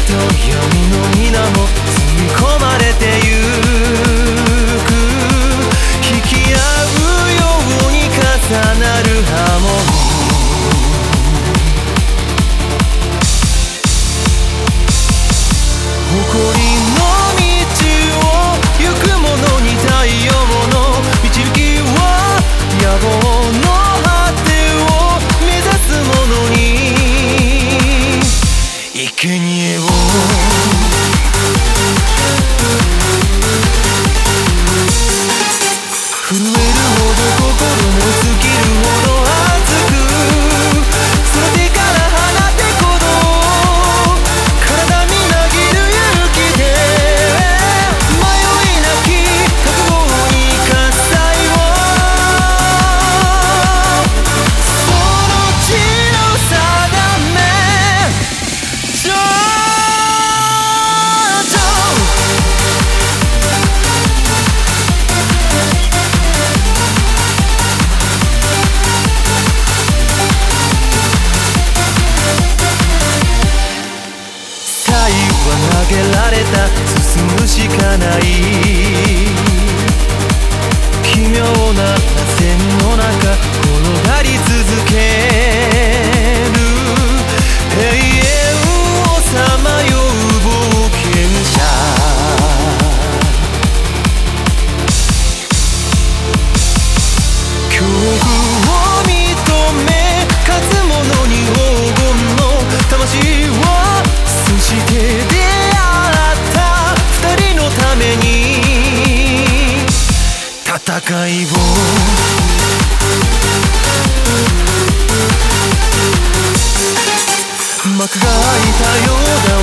と闇の水も吸い込まれてゆく。げ線の中転がり続ける永遠をさまよう冒険者恐怖を認め勝つ者に黄金の魂をそして出会った二人のために戦いをがいたようだ